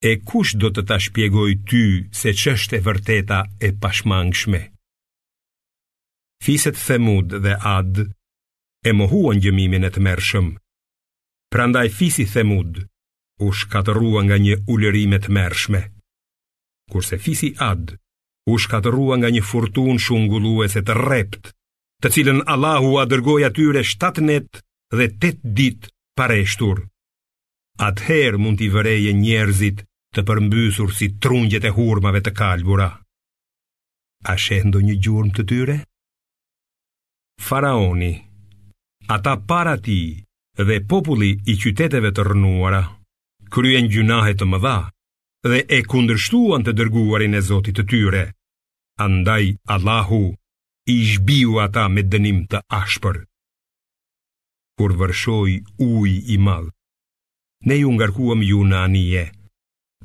E kush do të ta shpjegojë ty se ç'është e vërteta e pashmangshme? Fiset Themud dhe Ad e mohuan gjëmimin e tmerrshëm. Prandaj fisi Themud u shkatërrua nga një ulërimë e tmerrshme, kurse fisi Ad u shkatërrua nga një furtunë shungulluese e rreptë të cilën Allahu ua dërgoi atyre 7 net dhe 8 ditë parreshtur. Atëherë mund t'i vëreje njerëzit të përmbysur si trungjet e hurmave të kalbura. A sheh ndonjë gjurmë të tyre? Faraoni, ata para tij dhe populli i qyteteve të rrënuara, kryen gjynahe të mëdha dhe e kundërshtuan të dërguarin e Zotit të tyre. Andaj Allahu i zhbiu ata me dënim të ashpër. Kur vërshoi uji i madh, ne ju ngarkuam ju në anije,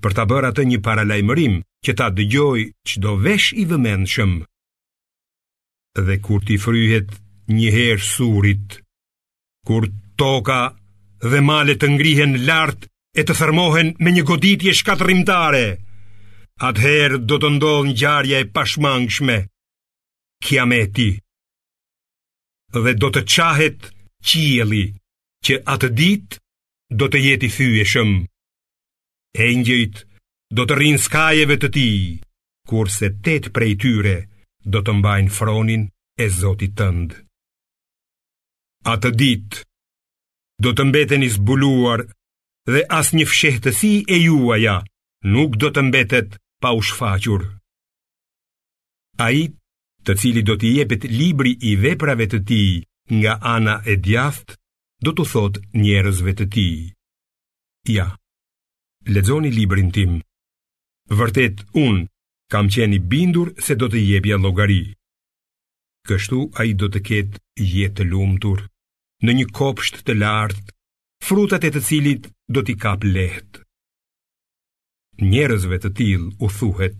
për ta bërë atë një paralajmërim që ta dëgjojë çdo vesh i vëmendshëm. Dhe kur t'i fryhet një herë surit, kur toka dhe malet të ngrihen lart e të thërmohen me një goditje shkatërrimtare, atëherë do të ndodhë ngjarja e pashmangshme kiameti, dhe do të çahet qielli që atë ditë do të jetë i thyeshëm. Engjëjt do të rrinë skajeve të tij, kurse tetë prej tyre do të mbajnë fronin e Zotit tënd. Atë ditë do të mbeteni zbuluar dhe asnjë fshehtësi e juaja nuk do të mbetet pa u shfaqur. Ai, të cilit do t'i jepet libri i veprave të tij nga ana e djathtë, do t'u thotë njerëzve të tij: Ja, lexoni librin tim. Vërtet unë kam qenë i bindur se do të jepja llogari. Kështu ai do të ketë jetë të lumtur në një kopsht të lartë, frutat e të cilit do t'i kapë lehtë. Njerëzve të tillë u thuhet: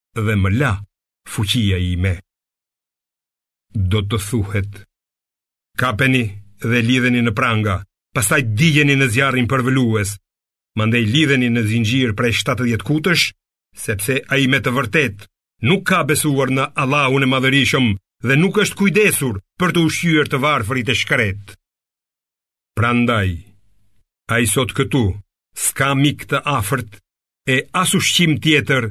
dhe më la fuqia ime. Do të thuhet, kapeni dhe lidheni në pranga, pastaj digjeni në zjarrin përvëlues, mandej lidheni në zinxhirë prej 70 kutësh, sepse ai me të vërtetë nuk ka besuar në Allahun e madhërishëm dhe nuk është kujdesur për të ushqyer të varfërit e shkretë. Prandaj, ai sot këtu, s'ka mik të afërt, e as ushqim tjetër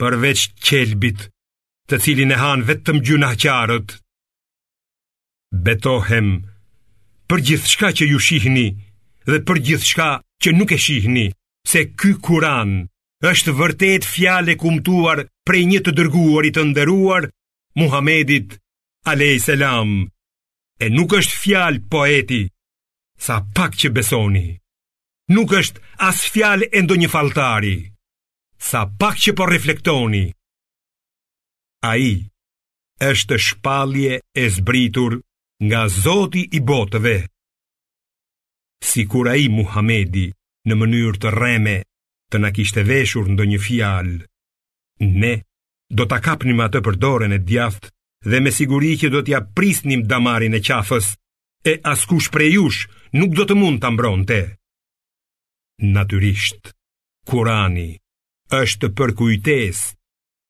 përveç qelbit, të cilin e hanë vetëm gjynahqarët. Betohem për gjithçka që ju shihni dhe për gjithçka që nuk e shihni, se ky Kur'an është vërtet fjalë e kumtuar prej një të dërguari të nderuar, Muhamedit alejhi selam. E nuk është fjalë poeti, sa pak që besoni. nuk është as fjalë e ndonjë falltari, sa pak që po reflektoni. Ai është shpallje e zbritur nga zoti i botëve. Sikur ai Muhamedi në mënyrë të rreme të na kishte veshur ndonjë fjalë, ne do ta kapnim atë për dorën e djathtë dhe me siguri që do t'ia prisnim damarin e qafës e askush prej jush nuk do të mund ta mbronte. Natyrisht, kurani është përkujtesë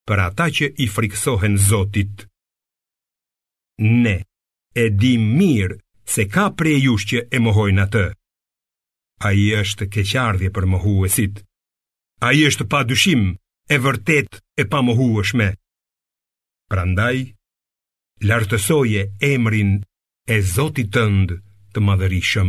për ata që i frikësohen Zotit. Ne e dimë mirë se ka prej jush që e mohojnë atë. Ai është keqardhje për mohuesit. Ai është pa dyshim e vërtetë e pamohueshme. Prandaj, Lartësoje emrin e Zotit tënd të madhërishëm.